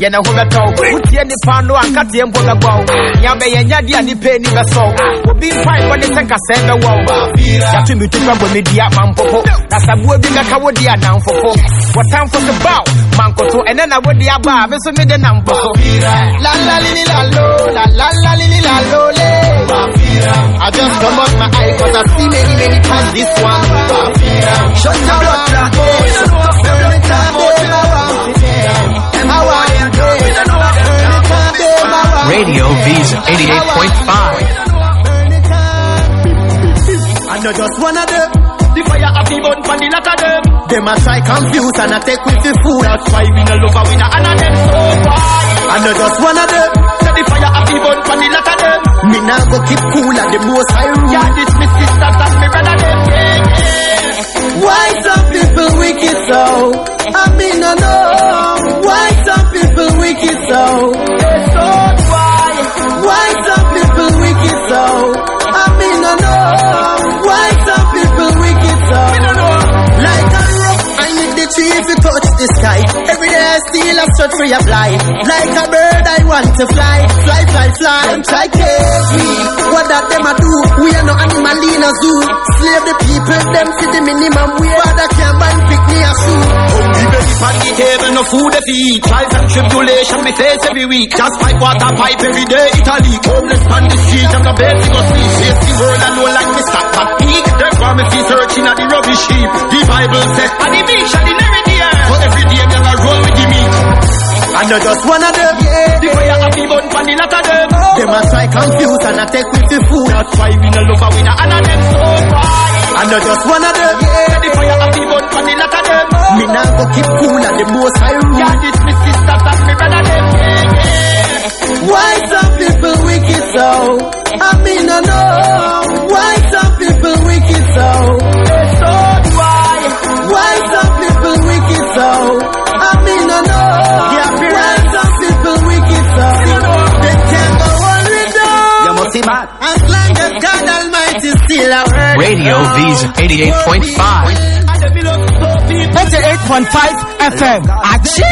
yɛne ho bɛtɔ wotie nipa no anka teɛ mpo bɛbɔ nea bɛyɛ nyade a nipa ani bɛsɔ obi mpae bɔ ne sɛ nkasɛɛ bɛwɔ yɛato me tufa bɔ me dua mampopo na saboa bi bɛka wo de adamfofo wɔtamfo so baw mankoto ɛnɛ na wode aba a me so lalalililalo lalalililalo le. I just come out my eye cause I see many many times this one. Shut your Radio Visa 88.5. I know just one of them. The fire of the the of them. Them a try confuse and a take with the. That's why we no love them. So why? Just one of them. Say the fire of the the of them. Me now go keep cool the most. Yeah, this me me brother them. Yeah, yeah. Why some people wicked so? I mean I know. Why some people wicked so? So why? Some people wicked so? I mean I know. Why some people wicked so? Like a rock, I need the tree if to touch the sky. Steal a search for your fly. Like a bird, I want to fly. Fly, fly, fly. Them try cage me. What that them a do? We are no animal in a zoo. Slave the people, them see the minimum wage. Father can't buy pick me a shoe. On the table, no food to eat. Trials and tribulation we face every week. Just pipe water pipe every day, Italy. Homeless on the street, I'm the best to go sleep. Face the world, I know like at peak. Therefore me feel searching at the rubbish heap. The Bible says, and the beach and the never I know just one of them. Yeah. The fire of the bun for the lot of them. Them a try confuse and a take with the food. That's why we no love a winner and a them so why. I know just one of them. Yeah. The fire of the bun for the lot of them. Me now go keep cool at the most high room. Yeah, this me sisters and me brother them. Yeah, yeah. Why some people wicked so? I mean I know. Why some people wicked so? So why? Why some people wicked so? Mad As long as God Almighty still around. Radio Visa 88.5. 88.5 FM Achi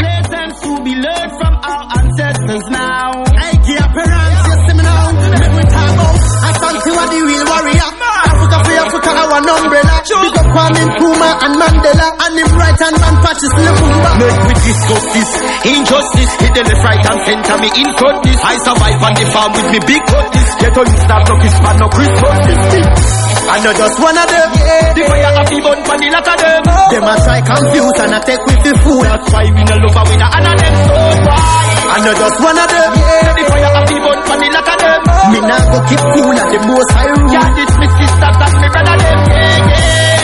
Kwame Nkrumah and Mandela. And him right hand man Patrice Lumumba. Make we discuss this injustice. Hit the left, right and center me in this. I survive on the farm with me big cutlass. Get on start no Christmas, no Christmas. I know just one of them. Yeah. The fire the bun for the lot of them. Them a try confuse and a take with the food. That's why we no love winner and a them so why. I know just one of them. Yeah. The fire the bun for the lot of them. Me now go keep cool at the most high room. Yeah, this me sisters and me brother them. Yeah, yeah.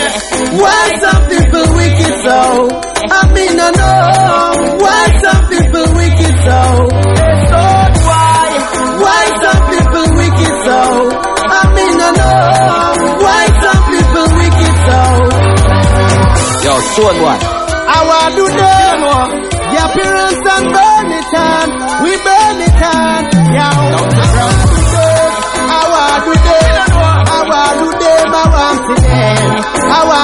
Why some people wicked so? I mean I know. Why some people wicked so? So why? Why some people wicked so? I mean I know. Why some people wicked so? Yo, soon what? I want to them Your parents and burn it on We burn it on Yeah, oh. I want to them I want to them I want to them I want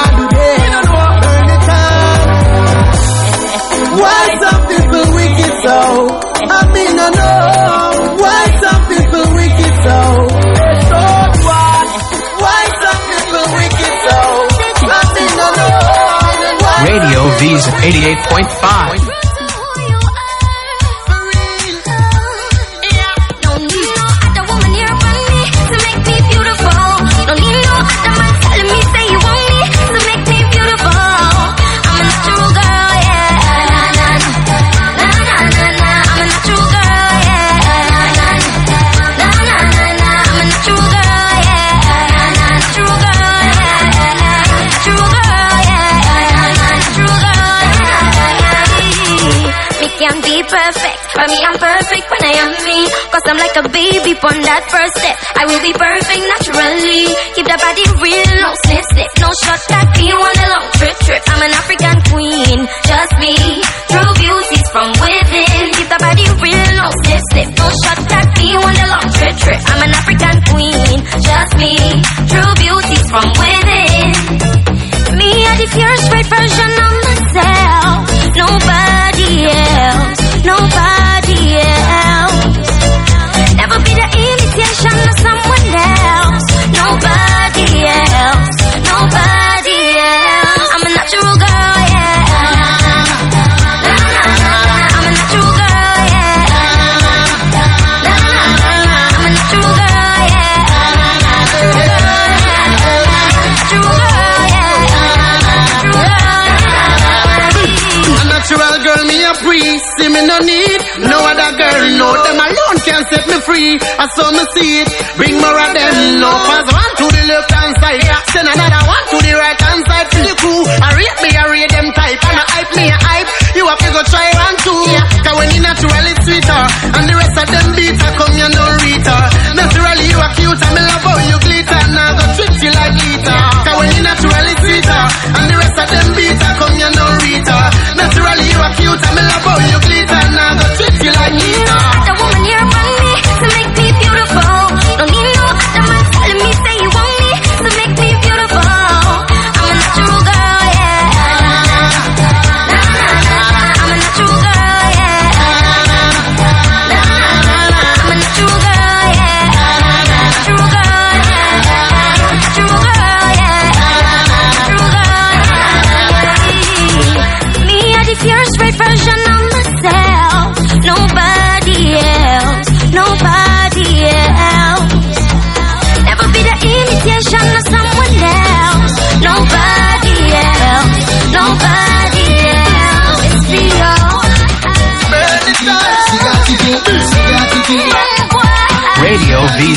Visa 88.5. For me, I'm perfect when I am me. Cause I'm like a baby on that first step. I will be perfect naturally. Keep the body real, no slip slip. No shot that be on a long trip trip. I'm an African queen, just me. True beauty's from within. Keep the body real, no slip slip. No shot that be on a long trip trip. I'm an African queen, just me. True beauty's from within. Me, are the pure straight version need. No other girl, no, them alone can set me free. I saw me see it, bring more of them. No, pass one to the left hand side, send another one to the right hand side. For the crew, I rate me, I rate them type, and I hype me, I hype. You have to go try one too. Yeah, cause when you natural, it's sweeter, and the rest of them beats, come you don't read. Naturally, you are cute, me love how you glitter. Now go treat you like glitter. Cause when you natural, it's sweeter, and the rest of them beats, come you don't read. Naturally, you are cute, me love how you glitter.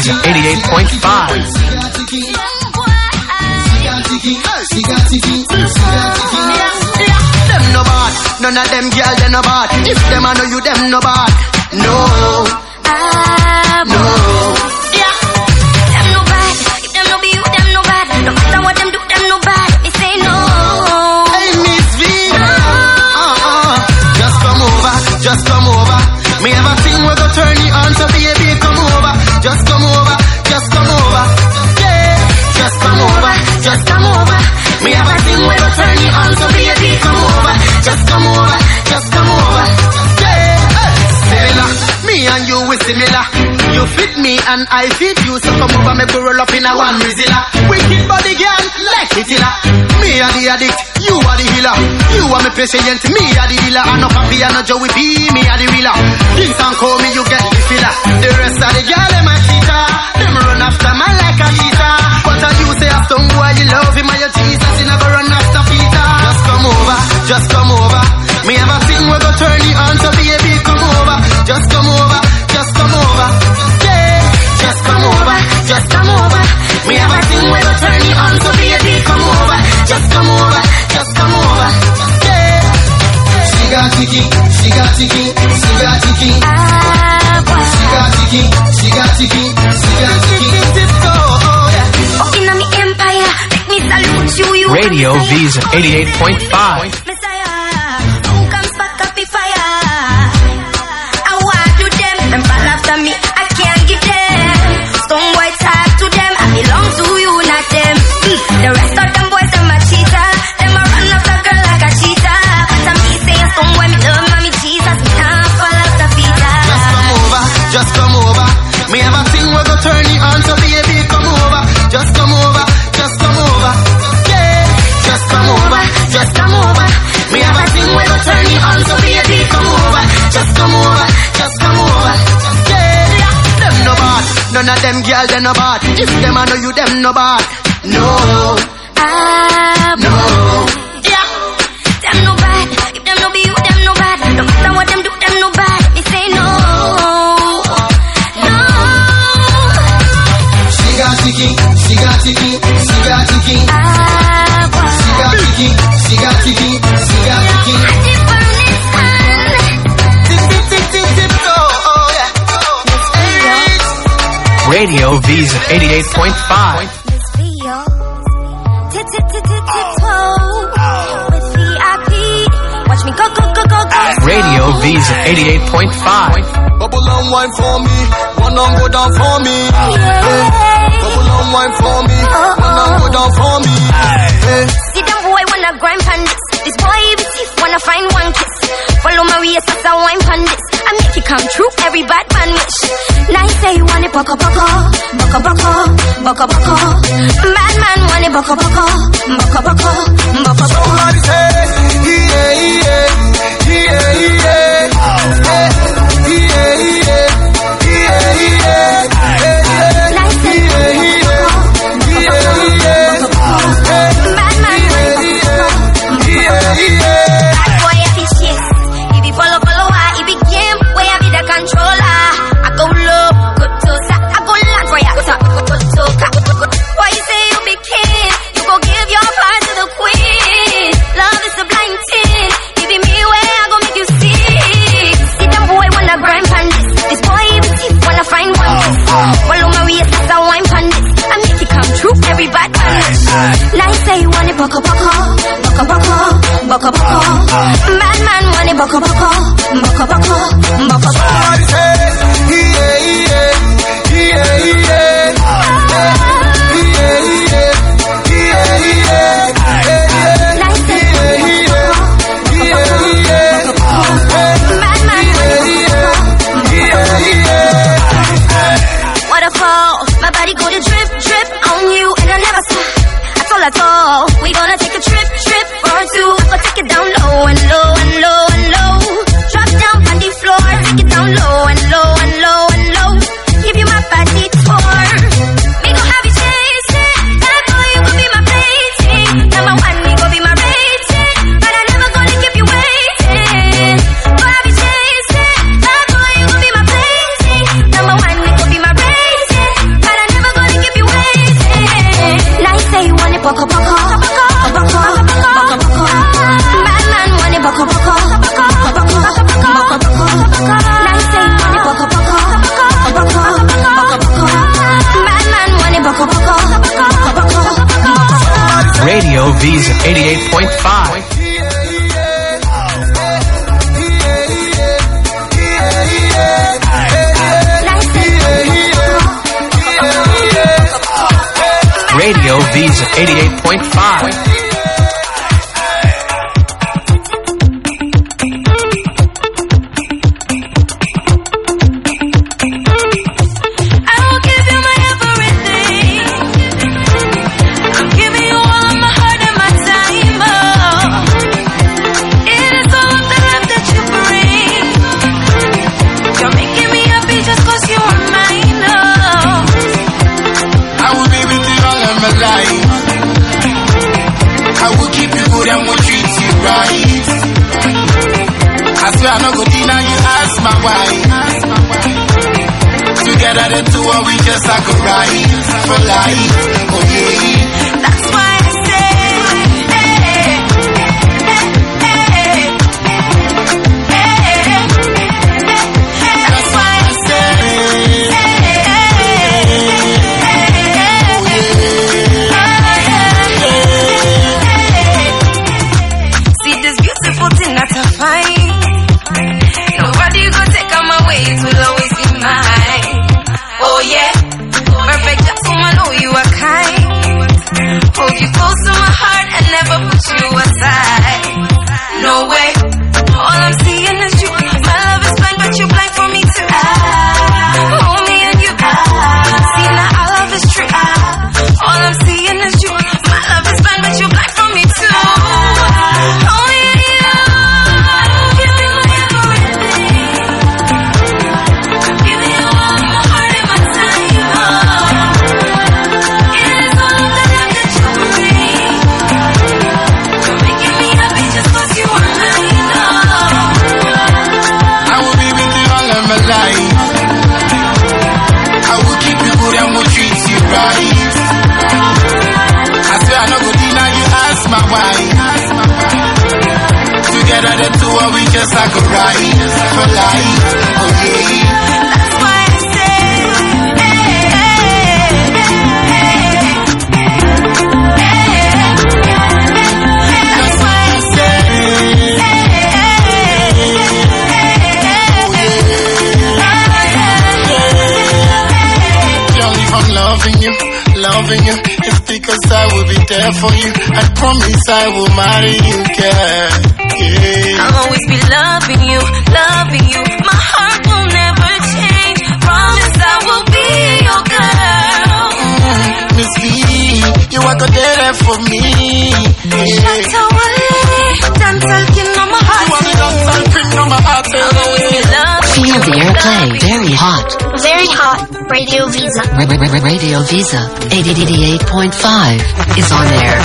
88.5. Them no bad, none of them they no bad. If them you, them no bad. And I fit you, so come over, make we roll up in a one Rizilla. Wicked body girl, like it Me are the addict, you are the healer. You are my patient, me are the healer. I no happy, I no Joey B, me are the wheeler. Things and call me, you get the filler. The rest of the girl, them a cheater. Them run after man like a cheater. But I you say a some boy you love him and your Jesus, you never run after Peter. Just come over, just come over. Me have a thing we go turn you on, so baby come over. Just come over, just come over. Yeah, just come over, just come over. Me have a thing we turn you on, so baby come over. Just come over, just come over. Yeah. She got tiki, she got tiki, she got tiki. She got tiki, she got tiki, she got tiki. Radio Visa 88.5. The rest of them boys, them a cheater. Them a run after girl like a cheater. But I'm me saying, stone boy, me love mommy Jesus, me can't fall after Peter. Just come over, just come over. Me have a thing we go turn you on, so baby come over. Just come over, just come over. Yeah, just come over, just come over. Me have a thing we go turn you on, so baby come over. Just come over, just come over. Yeah, them no bad, none of them girl they no bad. If them I know you, them no bad. No, I no. Yeah. Them no bad. If them no be you, them no bad. No matter what them do, them no bad. Me say no, no. She got tiki, she got tiki, she got tiki. Ah, she got tiki, she got tiki, she got tiki. Oh, oh, Radio visa, 88.5. Radio Visa 88.5. Bubble and wine for me, one on go down for me. Hey. Bubble and wine for me, uh-uh. one on go down for me. Hey. See them boy wanna grind pan this. This boy be thief wanna find one kiss. Follow my waist as I wine pan this. I make it come true, every bad man wish. Nice say you want it boko boko, boko boko, boko boko. Bad man want it boko boko, boko boko, boko boko, boko boko, boko boko. Madman money boko boko, boko boko. 88.5. for life. Oh yeah. Loving you, loving you. It's because I will be there for you. I promise I will marry you, girl. Yeah. I'll always be loving you, loving you. My heart will never change. Promise I will be your girl. Miss V, you are good there for me. Yeah. Shatta Wale, dance talking on my heart. You are the dance queen on my heart. I'll always be loving Feel the airplay. Very hot. Very hot. Radio Visa. Ra- ra- ra- Radio Visa 88.5 is on air.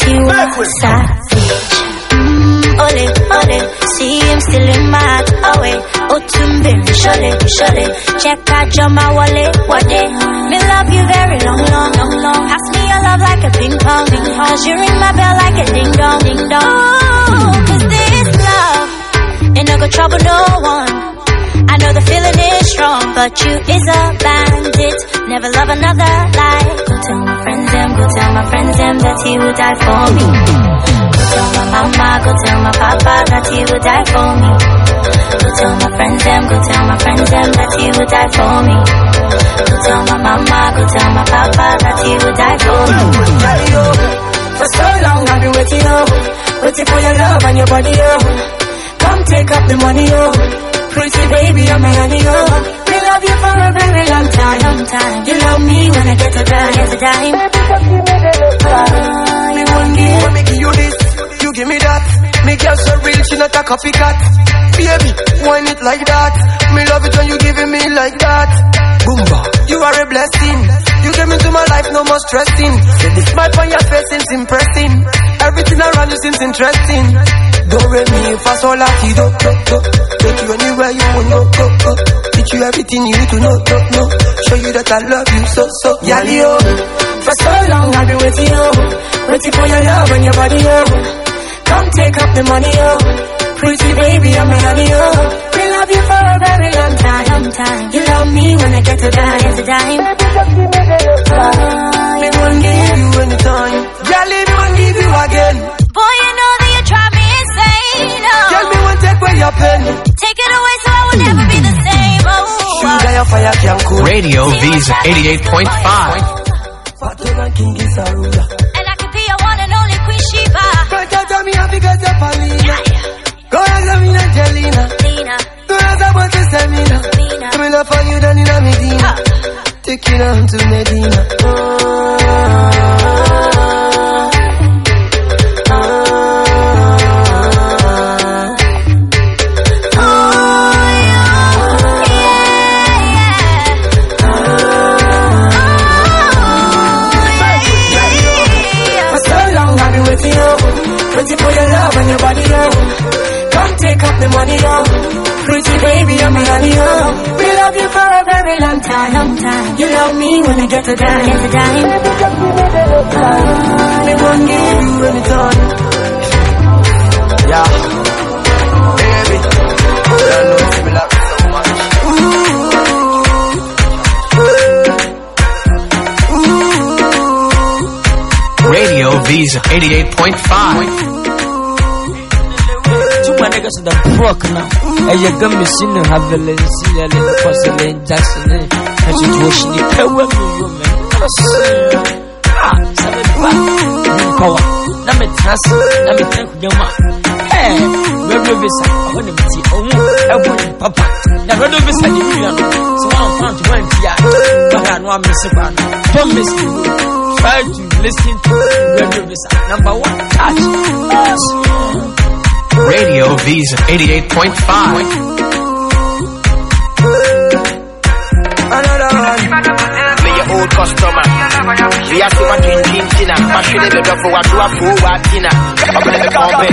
Tiwa Savage. Mm, ole, ole. See him still in my heart. Otumbe, shole, shole. Check out Joma Wale, Wade. Me love you very long, long, long, long. Pass me your love like a ping pong, ping pong. Cause you ring my bell like a ding dong, ding dong. Oh, cause this love ain't no go trouble no one. I know the feeling is strong, but you is a bandit. Never love another like. Go tell my friends them, go tell my friends them that he would die for me. Go tell my mama, go tell my papa that he would die for me. Go tell my friends them, go tell my friends them that he would die for me. Go tell my mama, go tell my papa that he would die for me. For so long I've been waiting, oh Waiting for your love and your body, oh Come take up the money, oh Pretty baby, I'm a honey, oh We love you for a very long time, long time. You love me when I get a dime, get a dime. Ah, me one day when me give you this, you give me that. Me girl so real, she not a copycat. Baby, wine it like that. Me love it when you giving me like that. Boomba, you are a blessing. You came into my life, no more stressing. Say the smile on your face seems impressing. Everything around you seems interesting. Do re mi fa sol la ti do do do. Take you anywhere you want go go go. Teach you everything you need to know know know. Show you that I love you so so. Yali yo. For so long I've been waiting yo. Waiting for your love and your body yo. Come take up the money yo. Pretty baby I'm a honey yo. We love love you for a very long time. Long time. You love me when I get to dime. Get to dime. Oh, ah, Me won't give you anytime. Girl, me won't give you again. Boy, you know that you drive me insane. Oh. Girl, me won't take away your pen. Take it away so I will never be the same. Oh. Sugar, your fire can cool. Radio Visa 88.5. Queen Sheba. Me how because you're Paulina. Go ask me Angelina. Lena, Go ask about the Semina. Mina. Come love for you, down in a Medina. Take you down to Medina. For Waiting for your love and your body, yo Come take up the money, yo. Pretty baby, I'm a honey, yo We love you for a very long time, long time. You love me when I get to die Get to dime. Ah, they won't give you any time. Yeah. Baby You know it's me love you so much. Radio Visa 88.5. Two my niggas in the broke now. Hey, you got me seeing the Havilland, see that in the porcelain Jackson. And situation, the power of you, man. Ah, seven back. Power. Na me trust, na me thank you, ma. Hey, radio visa. I want to see. Oh, I want papa. Na radio visa, the million. So I'm found to one tia. But I know I'm missing one. Don't miss me. Try to listen to radio visa. Number one, touch. Radio Visa 88.5. Another one Me your old customer. We are so much in Tina. Machine the dog for what you are for what Tina. I'm gonna come back.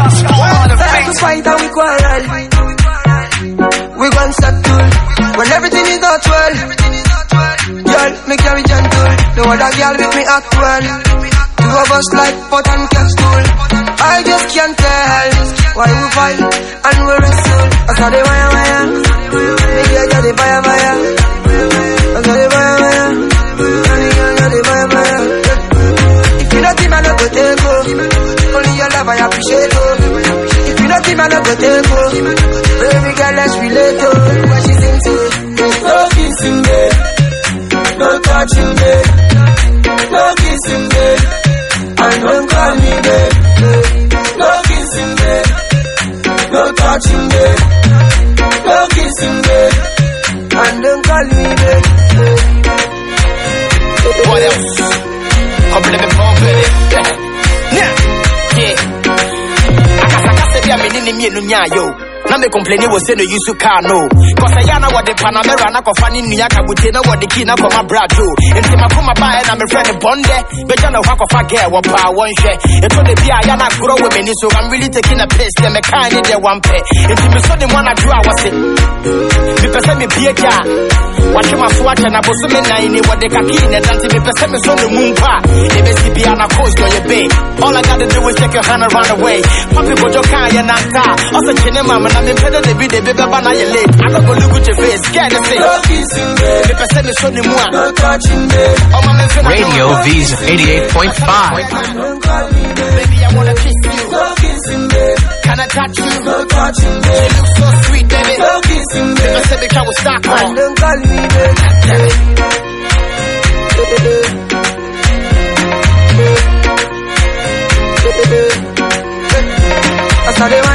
Time to fight and we quarrel We gon' settle When everything is not well Girl, me carry gentle No other girl with me act well Two of us like pot and cat stool I just can't tell Why we fight? And we wrestle I saw the wire wire. Me girl got the fire fire. I saw the wire wire And the girl got the fire fire. If you don't think I no go take go Only your love I appreciate oh If you don't think I no go take go Baby girl let's relate oh What she sing to. No kissing babe. No touching babe. No kissing babe. And don't call me Kissing babe And don't call me babe What else? Compliment more baby. Yeah. Yeah. Akasakasa bi a me ne ne mienu nyaa Na me complain wo say no use car no. Cause ya na what the Panamera na kofa ni nua kabute na what the key na koma brajo. Enti makoma ba na me friend bonde. Be jana hwa kofa girl wo pa won hwe. Eto de bi a ya na grow with me so I'm really taking a piss. Them me kind in there one pay. Enti me so the one I do I was it. Me pese me bie ja. Watch my swatch and I was so many what the kaki ne dance me pese me so the moon pa. E be si bia na coast on your bay. All I gotta do is take your hand around the way. Papi bojo kan ya na ta. Also chene mama na me pede de bi de be be ba na ye late. I don't go look at your face. Scared to say. No kissing babe Me so the moon. No touching babe Oh my man say Radio Visa 88.5. Don't call me babe Baby I wanna kiss you. No kissing babe Can I touch you? No touching You babe look so sweet baby. No kissing Me babe pese me can we start And on. don't call me babe I saw the wire wire The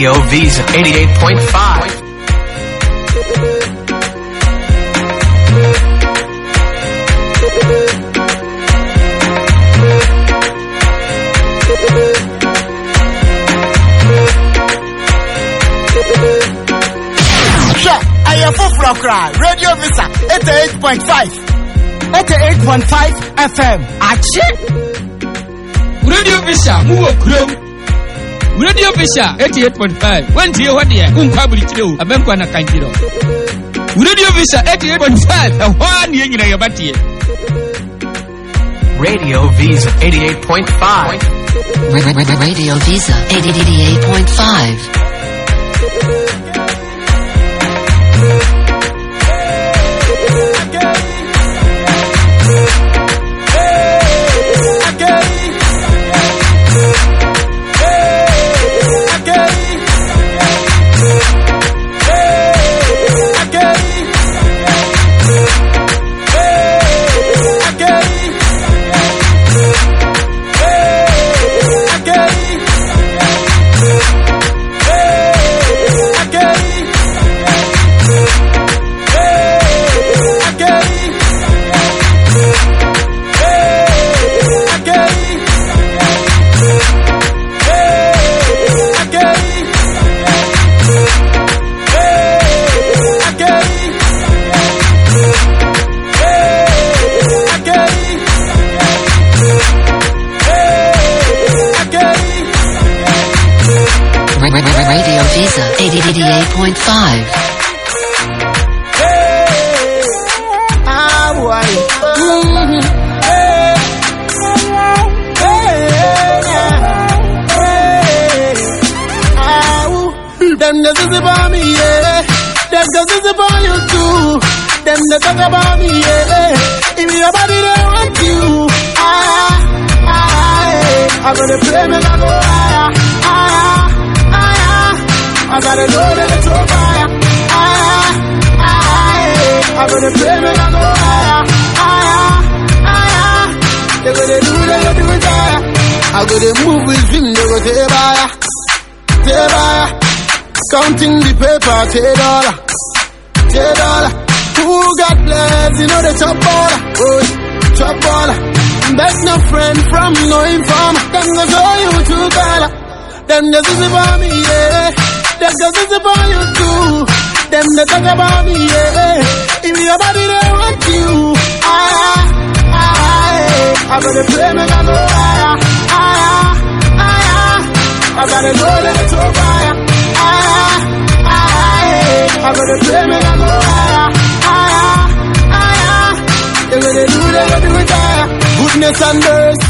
Radio Visa 88.5. Hwɛ, ɛyɛ foforɔ koraa. Radio Visa 88.5. 88.5 FM. Achi. radio visa mowɔ kurom radio visa 88.5 wantie hɔ deɛ wonkɔ abirikyire o abɛnkwa na kankyerɛ radio visa 88.5 ɛhɔ a ne yɛ nyina yɛbɛteɛ Radio Visa 88.5. Ra- ra- ra- Radio Visa 88.5. They gonna do, they gonna do it. I go to move with him, they go say bye, say bye. Counting the paper, say dollar, say dollar. Who got blessed, you know the chop baller, oh, chop baller. Beg no friend from no informer, them go show you to dollar. Them just is about me, yeah. Them just is about you too. Them they talk about me, yeah. If your body they want you, ah, Ah, ah, ah. ah, I'm gonna play me, I go higher, higher, higher. I gotta know that it's on fire, higher, higher. I'm gonna play me, I go higher, higher, higher. They gonna do, they gonna do it higher. Goodness and mercy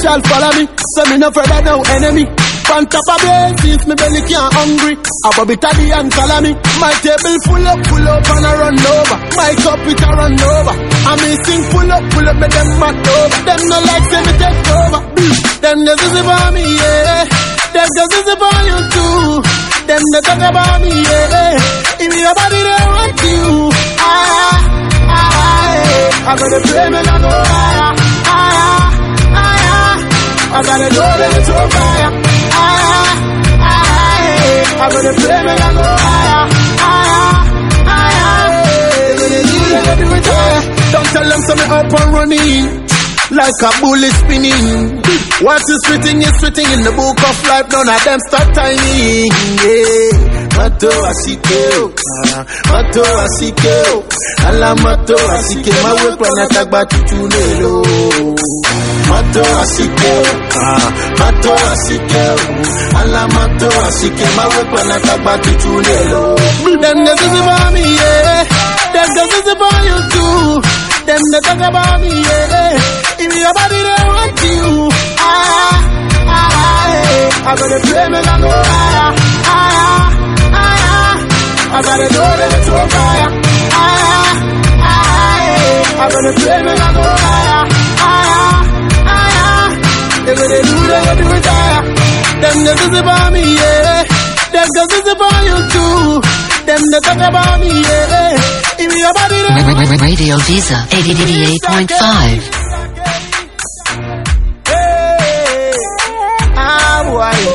shall follow me, so me no further no enemy. On top of blessings, me belly can't hungry. Above it the and salami. My table full up, full up and I run over. My cup it a run over. I me sing full up, full up, me them mad over. Them no like say me take over. Them just is about me, yeah. Them just is about you too. Them they talk about me, yeah. If your body they want you, ah, ah, yeah. I gotta pray me, I go higher, higher, higher. I gotta know that it's fire. Higher, higher. I gotta pray, man, I go higher, higher, higher. Gonna gonna. Don't tell them so me up and running. Like a bullet spinning. What is written is written in the book of life. None of them start timing. Yeah. Mato asikeo, ah, mato asikeo, ala mato asike mawe kwa natagba tutunelo. Mato asikeo, ah, mato asikeo, ala mato asike mawe kwa natagba tutunelo. Them the is about me, yeah. Them the is about you too. Them the talk about me, yeah. If your body they want you, ah, ah, yeah. I gotta pray me, I go higher, higher. I gotta know that it's on fire, higher, higher. I gotta pray me, I go higher. They gonna do, they gonna do it higher. Them the is about me, yeah. Them the is about you too. Them the talk about me, yeah. If your body they Ra- ra- ra- Radio Visa 88.5. Hey, ah boy.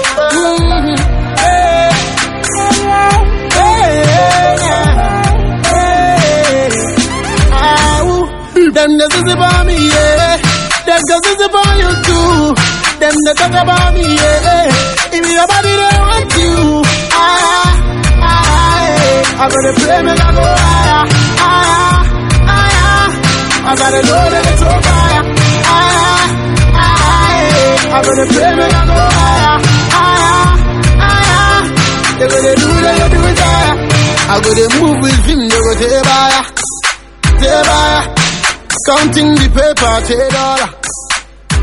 The zizzy about me, yeah. Them the zizzy about you too. Them the talk about me, yeah. If your body they want you, ah, ah, ah, I'm gonna pray me I go higher, higher, higher. I gotta know that it's on fire, ah, ah, ah. higher, higher. I'm gonna pray me I go higher, higher, higher. They gonna do that, you do it. I go to move with him, they go to buy, they buy. Counting the paper, take dollar,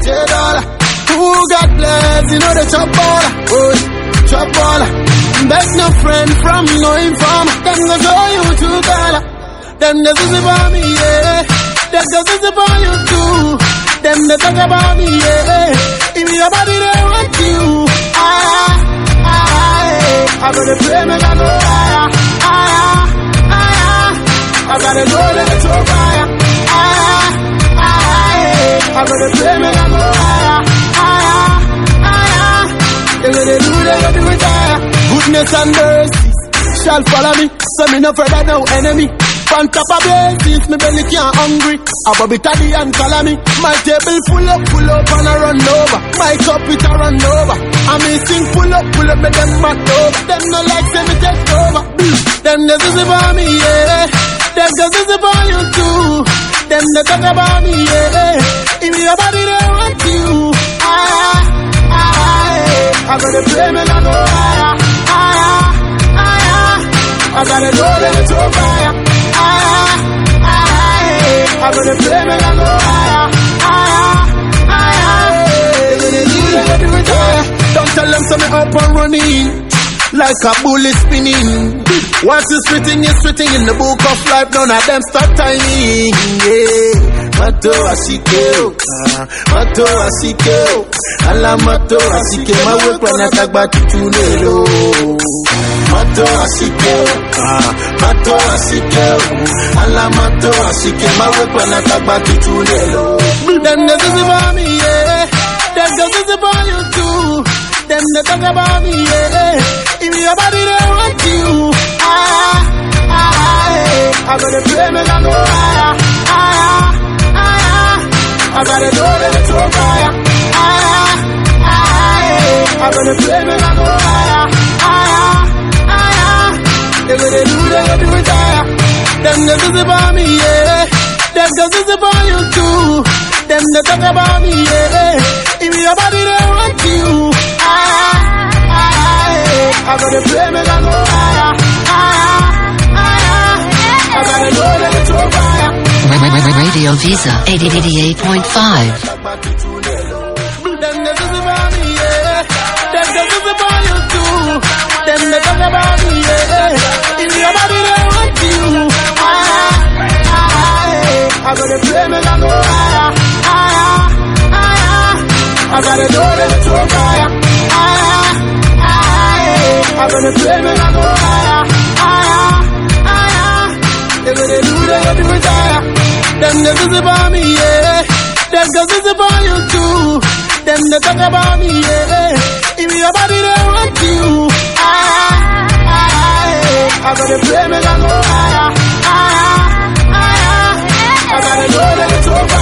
take dollar. Who got blessed, you know the chop baller, oh, chop baller. Beg no friend from no informer, them go show you two dollar. Them the is about me, yeah. Them the is about you too. Them the talk about me, yeah. If your body they want you, ah, ah, ah. I'm gonna pray me I go higher, higher, higher. I gotta know that it's on fire. I'm gonna pray me I go higher, higher, higher. They gonna do they do it higher. Goodness and mercy shall follow me, so me no further no enemy. On top of blazes, me belly can't hungry. Above it taddy and follow me. My table full up, full up and I run over. My cup it a run over. I me sing full up, full up, me them mat over. Them no like say me take over. Them the zizzy for me, yeah. Them the zizzy for you too. Them the talk about me, yeah. If your body they want you, ah, ah, ah. I gotta pray me I go higher, higher, ah, ah, higher. Ah. I gotta know that it's on fire. Play me I go higher, higher, higher. They gonna do that, they do it higher. Don't tell them so me up and running. Like a bullet spinning. Once you spitting, you're spitting in the book of life. None of them stop timing. Yeah. Mato asikeo, ah, mato asikeo, ala mato asike, mawe kwa natagba tutunelo. Mato asikeo, ah, mato asikeo, ala mato asike, mawe kwa natagba tutunelo. Them the zizzy for me, yeah. Them the zizzy for you too. Them the talk about me, yeah. If your body they want you, ah, ah, ah. I'm gonna pray me I go higher, higher. I gotta know that it's on fire. Higher, higher. I'm gonna play me I go higher, higher, higher. They gonna do they do it higher. Them the zizzy for me, yeah. Them the zizzy for you too. Them the talk about me, yeah. If your body they want you, ah, ah, ah, higher, higher. I'm gonna play me I go higher, higher, higher. I gotta know that it's on fire. Radio Visa 88.5. Them the zizzy for me, yeah. Them the zizzy for you too. Them the talk about me, yeah. If your body they want you, higher, higher. I gotta play me I go higher, higher, higher. I gotta know that it's on fire, higher, higher. I gotta play me I go higher, higher, higher. They gonna do that, they do it higher. Them the zizzy for me, yeah. Them the zizzy for you too. Them the talk about me, yeah. If your body they want you, ah, ah, ah I gotta play me I go higher, higher, higher. I gotta know that it's on fire,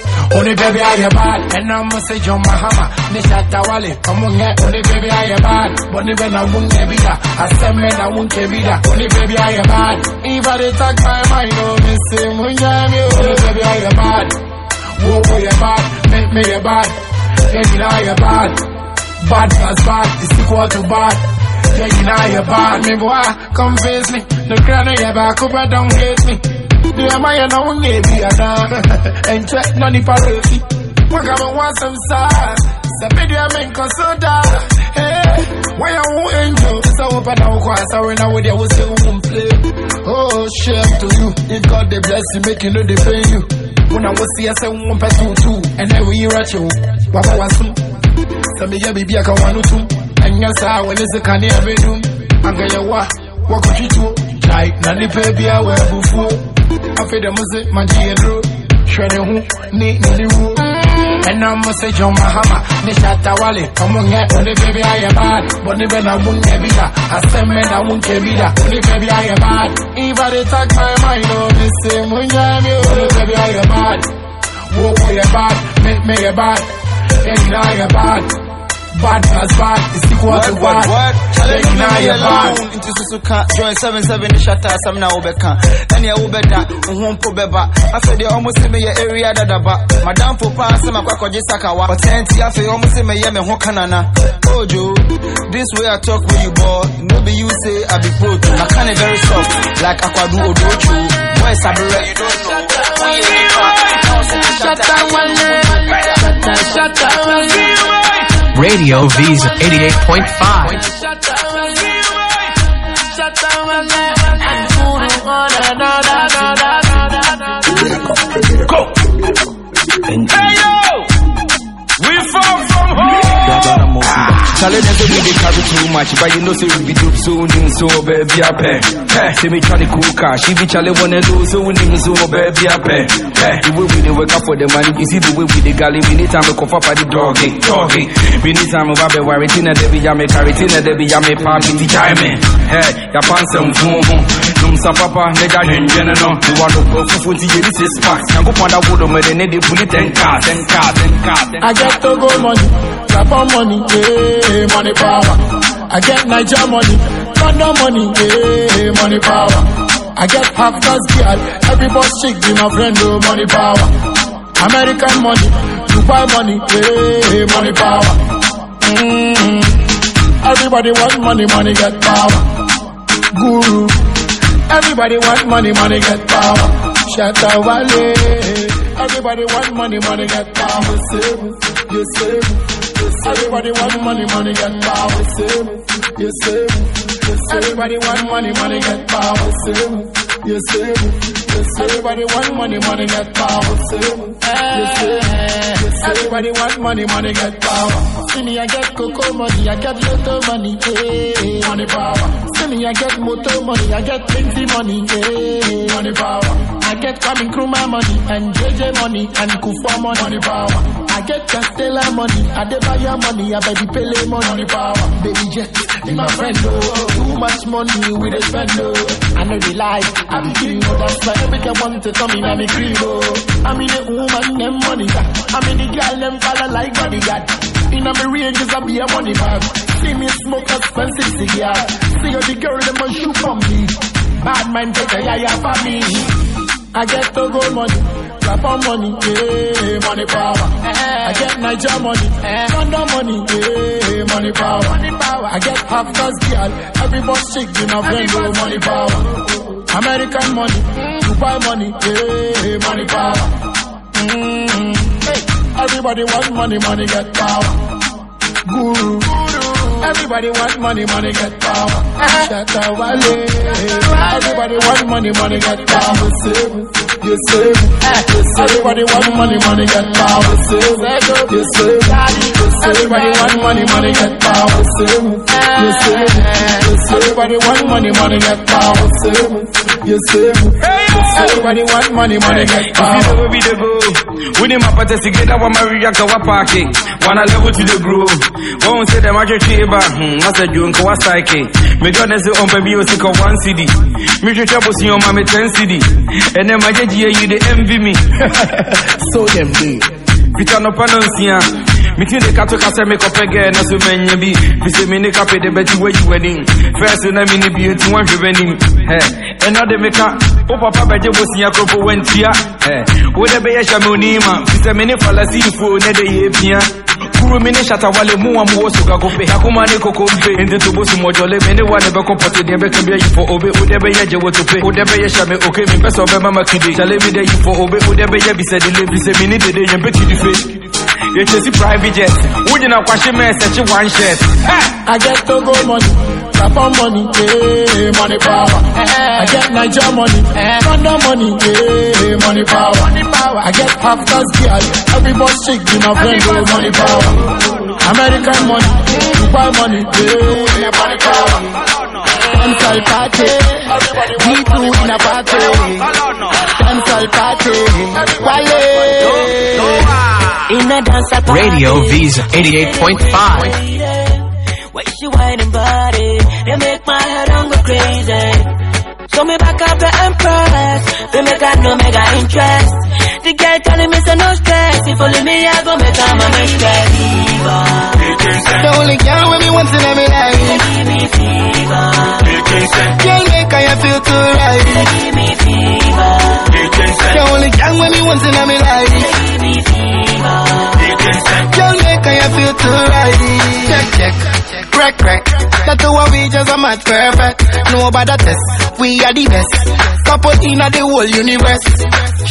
Only baby I am bad. And I'm gonna say John Mahama. Nisha Tawale. Come on, yeah. Only baby I am bad. But even I won't get vida. I said, man, I won't get vida. Only baby I am bad. If I talk my mind, oh, me say, Munjami. Only baby I am bad. Whoa, whoa, you bad. Make me a bad. Baby, now you're bad. Bad plus bad is equal to bad. Yeah, you know you're bad. Me boy, come face me. The of your back up, don't hate me. You mind now you be a? And check none of parity. What come and want some sauce? The us so dark. Hey, why you won't angel? So open now, cause I when I would you will say won't play. Oh, shame to you. If God the bless you, make you know they pay you. When I was see I one per two two, and then we at you. Papa was soon. Sɛ meyɛ biribi a ka wa no tom ɛnyɛ saa wɔ ne sika ne abɛdum anka yɛwa wakɔtwitwuo like na nipa bi a wɔ abufuo afei dɛ mo se magye yɛ duro ne ne ne wuo ɛnam mo se John Mahama ne Shatta Wale. Ɔmo nyɛ baabi ayɛ bad. Bɔne bɛ na mo nyɛ bi da asɛm bɛ na mo nkɛ bi da baabi ayɛ bad. If I talk my mind o me se mo nyɛ mi. O baabi ayɛ bad. Wo wo yɛ bad. Me me yɛ bad. Yɛ nyinaa yɛ bad bad as bad is equal to bad yɛ nyinaa yɛ bad. nti susu ka join 77 ne hyata asɛm na wobɛka ɛnea wobɛda wo ho mpo bɛba afei deɛ ɔmo se meyɛ area dadaba madamfo paa sɛ makɔakɔgye sakawa ɔtɛnti afei ɔmo se meyɛ me ho kanana ojo this way i talk wey you ball no be you say i be pro too maka ne very soft like akwadu odochu boy sabrɛ you don't know woyɛ nipa Shatta wale Shatta wale Radio Visa 88.5. We Challenge say we dey carry too much, but you know say we be dope so new so baby I pay. Hey, say me try to cool car, she be challenge wanna do so we need so baby I pay. Hey, the way we dey work out for the money, you see the way we dey galley, we need time to cough up at the doggy, doggy. We need time over be worry, tina de be ya me carry, tina de be ya me party, ti chime in. Hey, ya pan some boom. Num sa papa, ne ja jen jen no. You want to go fufu ti ye this spark. Yango panda wodo me de ne de bully ten cars, ten cars, ten cars. I get Togo money, Japan money, yeah, money power. I get Niger money, London money, yeah, money power. I get half class girl, every boss chick be my friend, oh, money power. American money, Dubai money, yeah, money power. mm Everybody want money, money get power. Guru, everybody want money, money get power. Shatta Wale. Everybody want money, money get power. Save it, you save. Everybody want money, money get power. Save it, you it. Everybody want money, money get power. Save it, you it. Everybody want money, money get power. Save it, you it. Everybody want money, money get power. See me, I get cocoa money, I get lotto money, hey, money power. See me, I get motor money, I get plenty money, hey, money power. I get Kwame Nkrumah money and JJ money and Kufuor money, money power. I get Castella money, Adebayor money, Abedi Pele money, money power. Baby Jet, be my friend, oh. Too much money we dey spend, oh. I know they lie, I be kidding, oh. That's why every girl want to come in and me crib, oh. I'm in the woman, them money, I'm in the girl, them follow like bodyguard. In a me ranges, I be a money bag. See me smoke expensive cigar. See how the girl, them a shoot for me. Bad man take a yaya for me. I get Togo money, Japan money, yeah, money power. I get Niger money, London money, yeah, money power. I get half class girl, every boss chick be my friend, oh, money power. American money, Dubai money, yeah, money power. mm Hey, everybody want money, money get power. Guru. Everybody want money, money get power. Shatta Wale. Everybody want money, money get power. Save it, you save it. Everybody want money, money get power. Save it, you save it. Everybody want money, money get power. Save it, you save it. Everybody want money, money get power. Save it, you save. Everybody want money, money You see power. the way we dey go. We need my party together, one reactor, one parking. Wanna level to the groove. Won't say them I just. Hmm, what's a joke, what's like it? Me gonna say on baby, you sick of one CD. Me just trouble see on my 10 CD. And then my JG, you the envy me. So them do. Vita no panonsia. Me think the kato kasa make up again, na so many be. We say me ne kape the betty where you wedding. First na me ne beauty one wedding. Hey, and now they make a oh papa beje was nya kropo wentia. Hey, wo de be ya shamoni ma. We say me ne falasi fo ne de ye pia. Kuru me ne Shatta Wale mu wa mu wo so gagope. Yakuma ne koko mpe. Inde to bosu mojole me ne wa ne be kompote de be kambia you for obe. O de be ya je wo to pe. O de be ya shame okay me peso be mama kide. Chale me de you for obe. O de be ya bi se de le bi se me ne de de yembe ti di fe. yɛkyɛsi private jet wogyina kwahye ma ɛsɛkye one shirt I get Togo money, Japan money, yeah, money power. I get Niger money, London money, yeah, money power. I get half class girl, every boss chick be my friend, money power. American money, Dubai money, yeah, money power. Dancehall party. D2 in a party. Dancehall party. Wale. Radio Visa 88.5. Why she whining body? They make my head on go crazy. So me back up the empress. They make her no mega interest. The girl telling me say no stress. If only me I go make her my mistress. No about test. We are the best. Couple in the whole universe.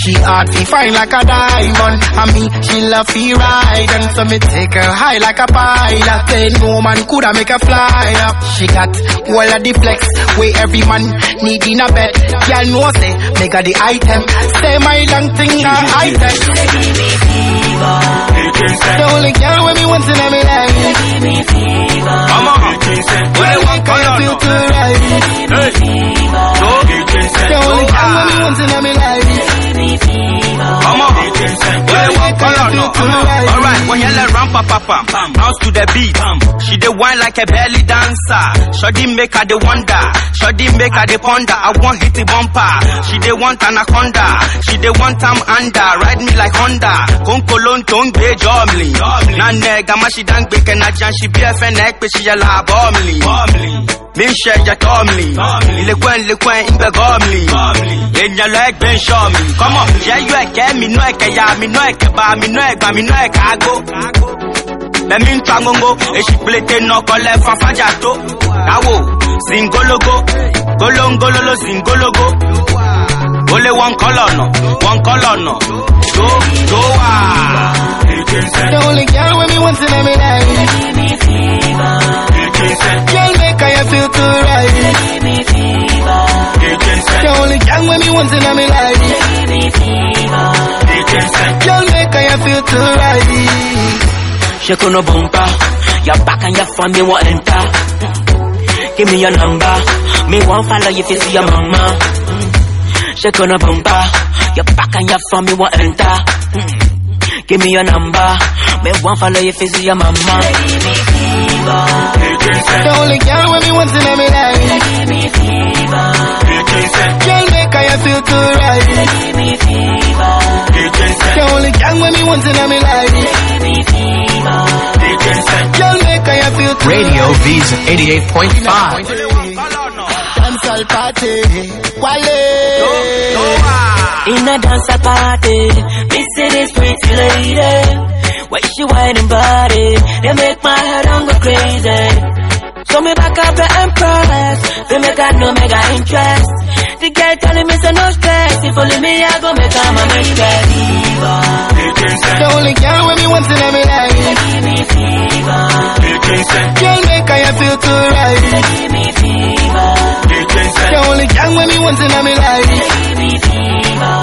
She hard to fine like a diamond. And me, she love to ride. And so me take her high like a pilot. Then no man coulda make her fly up. She got all of the flex. Where every man need in a bed. Girl know say, make her the item. Say my long thing a item. The only girl when me once in a me life. Give me fever. Mama, Girl make her feel too right. The only when me once in me life. Give me Alright, when you let ramp pa pa bounce to the beat. She the wine like a belly dancer. Shoddy make her the wonder. Shoddy make her the ponder. I want hit the bumper. She the want anaconda. She the want time under. Ride me like Honda. Konkolon tong be jomli. Nane gama she dang big and a jan she fenek but she a la bomli. Share ya tomli. Le kwen le kwen imbe gomli. Ben show me. Come on, yeah you get me no eke ya me no eke ba me no eke me no eke ago. Mẹ́mí ń ta ngóngó, èsì pélété náà kọ́lẹ́ fanfájà tó. Dáwò, zingologo, golongololo zingologo. Ó lé wọn kọ́ lọ́nà, wọn kọ́ lọ́nà. Tó wà. The only girl when me once in me fever. Girl make I feel too right. Me fever. The only girl when me once in me life. Give. Girl make I feel too right. Shake on a bumper. Your back and your front, me want enter. Give me your number. Me want follow you if you see your mama. Shake on a bumper. Your back and your front, me want enter. Give me your number. Me want follow you if you see your mama. Give me fever. The only girl when me once in a me life. Give me fever. Girl make I feel too right. Give me fever. The only girl when me once in a me life. Give me fever. Girl make I feel too Radio right. Visa 88.5. Dancehall party. Wale. In a dance party, me see this pretty lady. Why she whining body? They make my head on go crazy. So me back up the empress. They make her no mega interest. The girl telling me say no stress. If only me I go make her my mistress. The only girl when me once in me life. Give me fever. Girl make I feel too right. Give me fever. The only girl when me once in me life. Give me fever.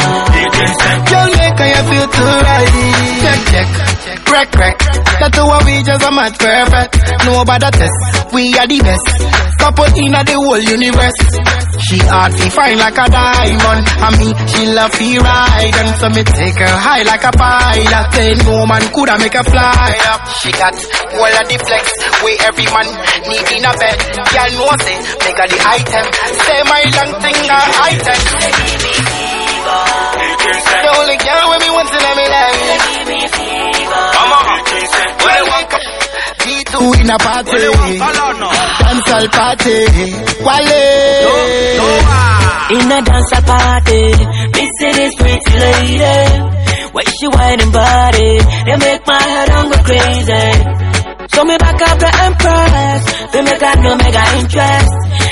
Girl make I feel too right. Check check. Crack crack. That two of we just a match perfect. No about test. We are the best. Couple in the whole universe. She hard fine like a diamond. And me, she love to ride. And so me take her high like a pilot. Say no man coulda make her fly up. She got all of the flex. Where every man need in a bed. Girl know say, make her the item. Say my long thing a item. The only girl when me once in a fever. Mama, color D2 in a party. Dancehall party. Wale. In a dance party, me see this pretty lady. Why she whining body? They make my head on go crazy. So me back up the empress. They make her no mega interest.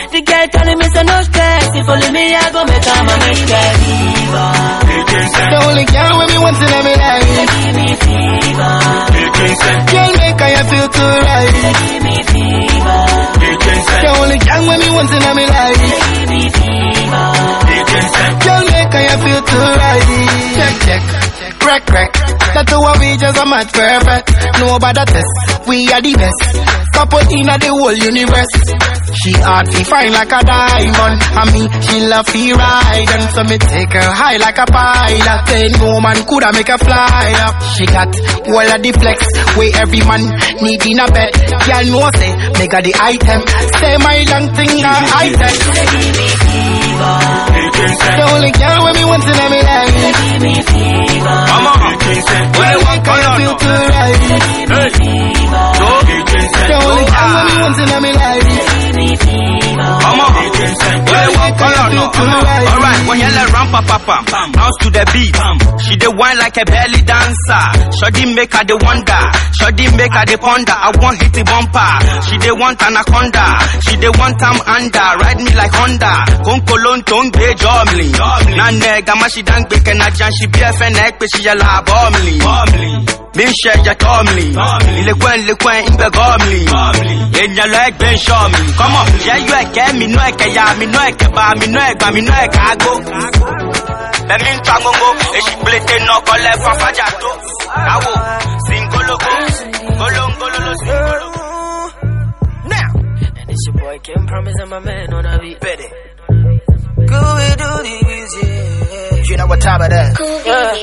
The girl telling me say no stress. If only me I go make her my mistress. Fever. The only girl when me once in a me life. Give me fever. Girl make I feel too right. Give me fever. The only girl when me once in a me life. Give me fever. Girl make I feel too right. Check check. Crack crack. That two of we just a match perfect. No about test. We are the best. Couple in the whole universe. She hard to fine like a diamond. I mean, she love to ride. And so me take her high like a pilot. Then no man coulda make her fly up. She got all of the flex. Where every man need in a bed. Y'all know say, make her the item. Say my long thing a item. The only girl when me want to let me life. Come on. When I walk I feel to right. Come on, no, come on. Alright, when you let ramp up, up, up, bounce to the beat. She the wine like a belly dancer. Shoddy make her the wonder. Shoddy make her the ponder. I want hit the bumper. She the want anaconda. She the want time under. Ride me like Honda. Konkolon tong be jomli. Nane gama she dang big and jan she be a fenek but she a la bomli. Min share ya tomli. Le kwen le kwen imbe gomli. Enya like ben show me. Come on, yeah you a get me no e ke ya me no e ke ba me no e gba me no e ka go. Bẹ́ẹ̀ni ń ta gbogbo, èsì pélété náà kọ́lẹ̀ fàfájà tó. Àwò singologo, golongololo singologo. And it's your boy Kim Promise and my man on a beat. Betty. Cool, we do this, yeah. You know what time it is? Yeah.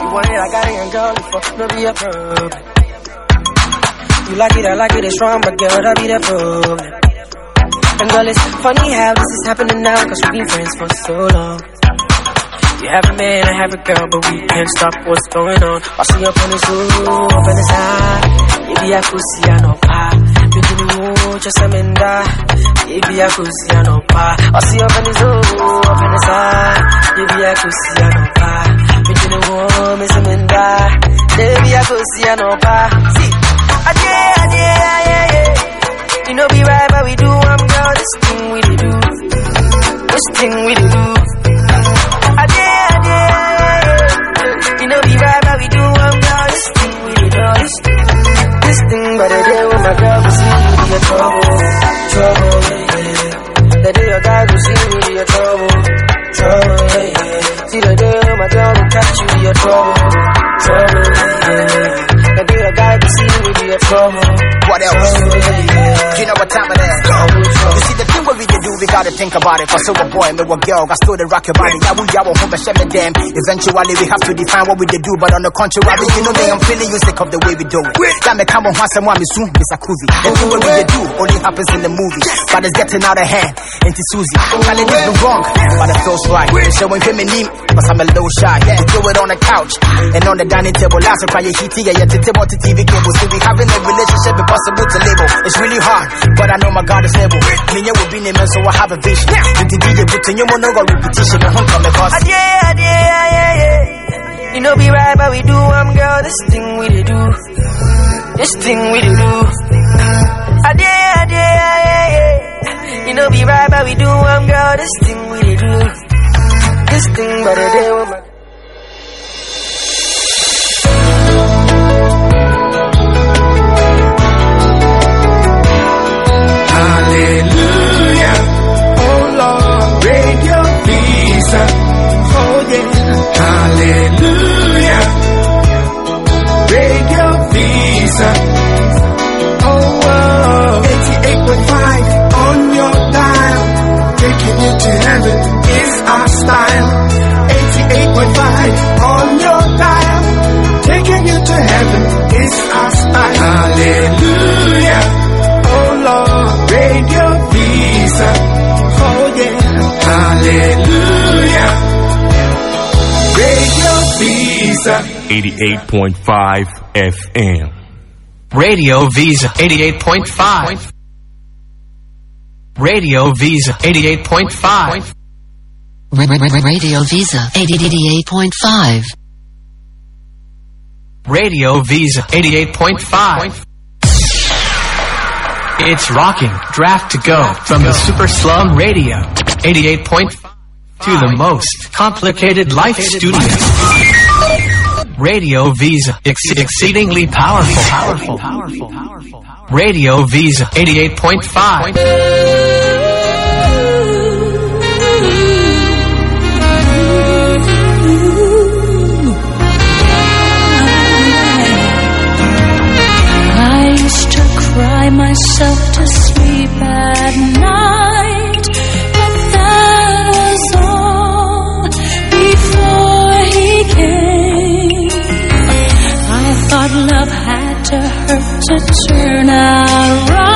You want it, I got it, and girl, for no be a problem. You like it, I like it, it's strong, but girl, that be the problem. And girl, it's funny how this is happening now, cause we've been friends for so long. You have a man, I have a girl, but we can't stop what's going on. I see up on his roof, up on his eye. Maybe I could see I know pie. Maybe the moon just a minda. Maybe I could see I know pie. I see up on his roof, up on his eye. Maybe gotta think about it. For so a boy, me a girl, got still the rock your body. Yeah, we yeah, we home, me damn. Eventually we have to define what we do, but on the contrary, you know me, I'm feeling you sick of the way we do it. Yeah, me come on, once and one, me soon, Miss Akuvi. The thing what we do only happens in the movie, but it's getting out of hand. Into Susie, telling it be wrong, but it feels right. So when and him, but I'm a little shy. We do it on the couch and on the dining table. Last time you heat, yeah, yeah, table to TV cable. See, we having a relationship impossible to label. It's really hard, but I know my God is able. Me, you will be named, so I have a vision. With the DJ, but you know, no repetition. I'm coming cause. Ah, yeah, ah, yeah, yeah, yeah. You know be right, but we do, I'm girl, this thing we do. This thing we do. Ah, yeah, ah, yeah, yeah, yeah. You know be right, but we do, I'm girl, this thing we do. This thing, but the day 88.5 FM. Radio Visa 88.5. Radio Visa 88.5. Ra- ra- ra- Radio Visa 88.5. Radio Visa 88.5. It's rocking. Draft to go from the Super Slum Radio 88.5 to the most complicated life studio. Radio Visa. Ex- exceedingly powerful. Radio Visa. 88.5. I to turn around.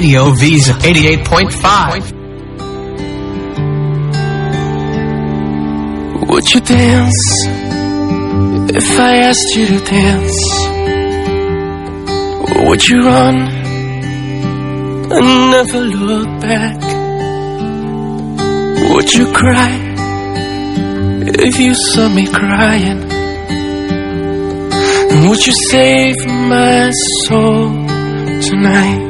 Radio Visa 88.5. Would you dance if I asked you to dance? Or would you run and never look back? Would you cry if you saw me crying? And would you save my soul tonight?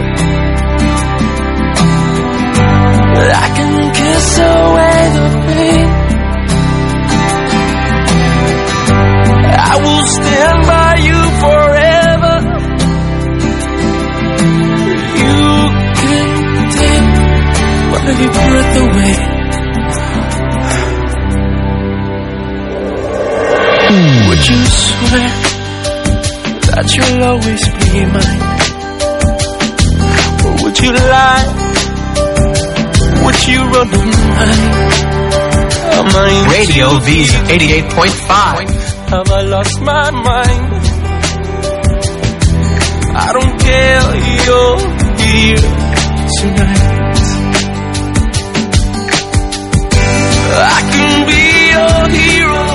I can kiss away the pain. I will stand by you forever. You can take my breath away. Would you swear that you'll always be mine? Or would you lie? would you run from mine? Radio V 88.5. Have I lost my mind? I don't care, you're here tonight. I can be your hero.